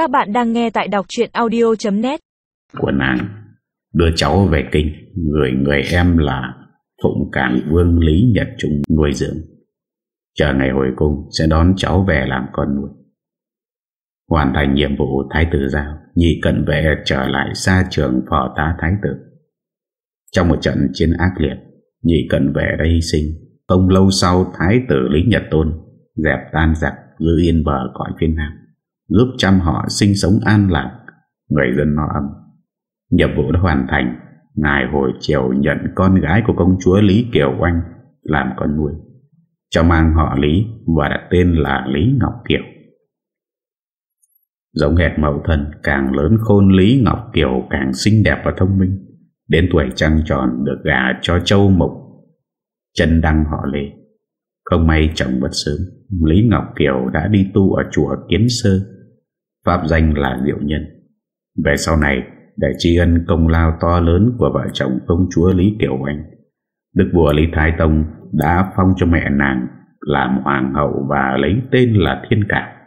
Các bạn đang nghe tại đọc chuyện audio.net Của nàng đưa cháu về kinh, Người người em là Phụng Cảng Vương Lý Nhật Trung nuôi dưỡng. Chờ ngày hồi cung, Sẽ đón cháu về làm con nuôi. Hoàn thành nhiệm vụ Thái tử giao, Nhị cận vệ trở lại xa trường phò tá Thái tử. Trong một trận chiến ác liệt, Nhị cận vệ đã hy sinh, Không lâu sau Thái tử Lý Nhật Tôn Dẹp tan giặc giữ yên bờ cõi phiên Nam. Giúp chăm họ sinh sống an lạc. Người dân no ấm Nhiệm vụ đã hoàn thành. Ngài hồi chiều nhận con gái của công chúa Lý Kiều Oanh Làm con nuôi. Cho mang họ Lý Và đặt tên là Lý Ngọc Kiều. Giống hệt mẫu thân, Càng lớn khôn Lý Ngọc Kiều Càng xinh đẹp và thông minh. Đến tuổi trăng tròn được gả cho Châu Mục. Chân đăng họ Lê. Không may chồng bất sớm, Lý Ngọc Kiều đã đi tu ở chùa Kiến Sơ. Pháp danh là Diệu Nhân. Về sau này Để tri ân công lao to lớn Của vợ chồng công chúa Lý tiểu Anh Đức vua Lý Thái Tông Đã phong cho mẹ nàng Làm hoàng hậu và lấy tên là Thiên Cảm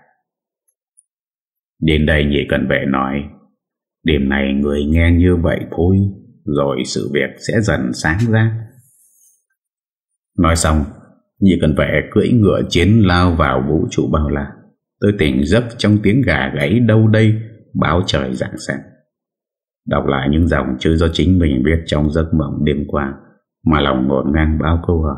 Đến đây nhị cần vệ nói, Đêm này người nghe như vậy thôi, Rồi sự việc sẽ dần sáng ra. Nói xong, Nhị cần vệ cưỡi ngựa chiến lao vào vũ trụ bao la. Tôi tỉnh giấc trong tiếng gà gáy đâu đây, Báo trời rạng sáng. Đọc lại những dòng chữ do chính mình viết trong giấc mộng đêm qua, Mà lòng ngổn ngang bao câu hỏi.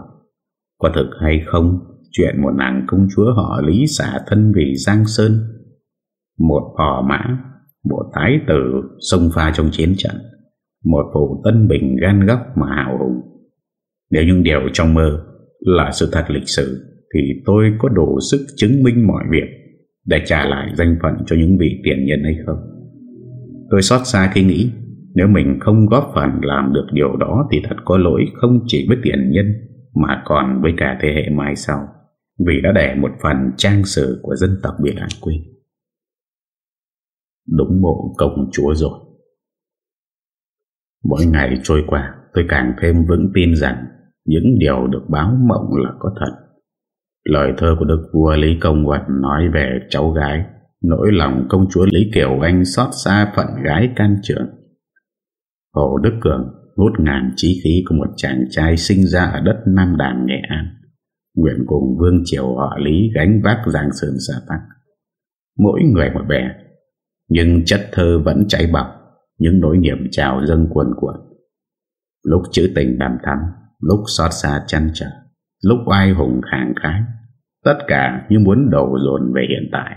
Có thực hay không? Chuyện một nàng công chúa họ lý xả thân vì Giang Sơn. Một hò mã, Một thái tử sông pha trong chiến trận. Một phụ tân bình gan góc mà hào hùng. Nếu những điều trong mơ là sự thật lịch sử, Thì tôi có đủ sức chứng minh mọi việc. Để trả lại danh phận cho những vị tiền nhân hay không? Tôi xót xa khi nghĩ, Nếu mình không góp phần làm được điều đó Thì thật có lỗi không chỉ với tiền nhân Mà còn với cả thế hệ mai sau, Vì đã để một phần trang sử của dân tộc bị lãng quên Đúng mộ công chúa rồi. Mỗi ngày trôi qua, Tôi càng thêm vững tin rằng những điều được báo mộng là có thật. Lời thơ của Đức vua Lý Công Quận nói về cháu gái. Nỗi lòng công chúa Lý Kiều Anh xót xa phận gái can trưởng. Hồ Đức Cường ngút ngàn trí khí của một chàng trai sinh ra ở đất Nam Đàn, Nghệ An. Nguyện cùng Vương Triều họ Lý gánh vác Giang Sơn xa tăng Mỗi người một bè Nhưng chất thơ vẫn cháy bọc Những nỗi niềm trào dâng cuồn cuộn. Lúc chữ tình đàm thắm, Lúc xót xa chăn trở Lúc ai hùng kháng khái Tất cả như muốn đổ dồn về hiện tại.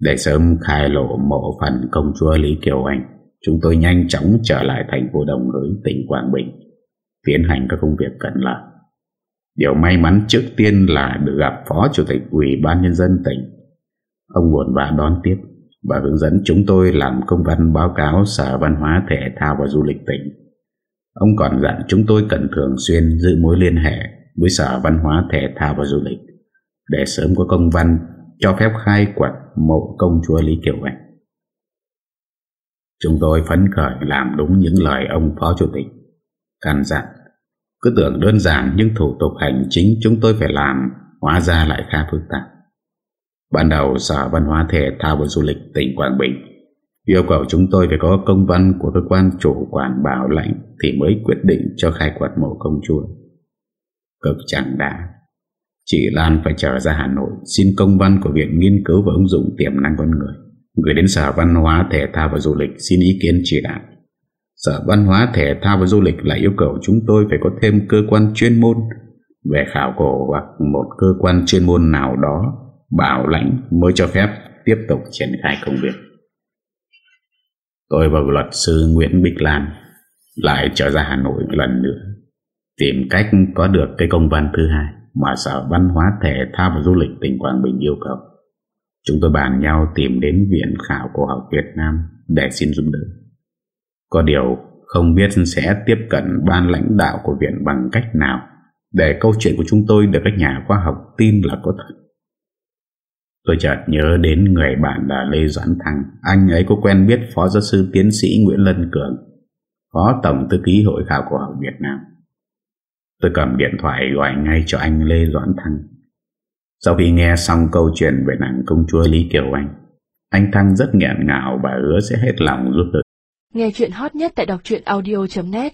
Để sớm khai lộ mộ phần công chúa Lý Kiều Anh Chúng tôi nhanh chóng trở lại thành phố Đồng Hới, tỉnh Quảng Bình Tiến hành các công việc cần làm. Điều may mắn trước tiên là được gặp Phó Chủ tịch Ủy ban Nhân dân tỉnh. Ông buồn bã đón tiếp và hướng dẫn chúng tôi làm công văn báo cáo Sở Văn hóa Thể thao và Du lịch tỉnh. Ông còn dặn chúng tôi cần thường xuyên giữ mối liên hệ với Sở Văn hóa, Thể thao và Du lịch để sớm có công văn cho phép khai quật mộ công chúa Lý Kiều Anh. Chúng tôi phấn khởi làm đúng những lời ông Phó Chủ tịch căn dặn. Cứ tưởng đơn giản nhưng thủ tục hành chính chúng tôi phải làm, hóa ra lại khá phức tạp. Ban đầu, Sở Văn hóa, Thể thao và Du lịch tỉnh Quảng Bình Yêu cầu chúng tôi phải có công văn của cơ quan chủ quản bảo lãnh thì mới quyết định cho khai quật mộ công chúa. Cực chẳng đã. Chị Lan phải trở ra Hà Nội, xin công văn của Viện Nghiên cứu và ứng dụng tiềm năng con người. Gửi đến Sở Văn hóa, Thể thao và Du lịch xin ý kiến chỉ đạo. Sở Văn hóa, Thể thao và Du lịch lại yêu cầu chúng tôi phải có thêm cơ quan chuyên môn về khảo cổ hoặc một cơ quan chuyên môn nào đó, bảo lãnh mới cho phép tiếp tục triển khai công việc. Tôi và luật sư Nguyễn Bích Lan lại trở ra Hà Nội một lần nữa, tìm cách có được cái công văn thứ hai mà Sở Văn hóa, Thể thao và Du lịch tỉnh Quảng Bình yêu cầu. Chúng tôi bàn nhau tìm đến Viện Khảo Cổ học Việt Nam để xin giúp đỡ. Có điều không biết sẽ tiếp cận ban lãnh đạo của viện bằng cách nào để câu chuyện của chúng tôi được các nhà khoa học tin là có thật. Tôi chợt nhớ đến người bạn là Lê Doãn Thăng. Anh ấy có quen biết Phó Giáo sư Tiến sĩ Nguyễn Lân Cường, Phó Tổng Thư ký Hội khảo cổ học Việt Nam. Tôi cầm điện thoại gọi ngay cho anh Lê Doãn Thăng. Sau khi nghe xong câu chuyện về nàng công chúa Lý Kiều Anh Anh Thăng rất nghẹn ngào và hứa sẽ hết lòng giúp đỡ. Nghe chuyện hot nhất tại đọc audio.net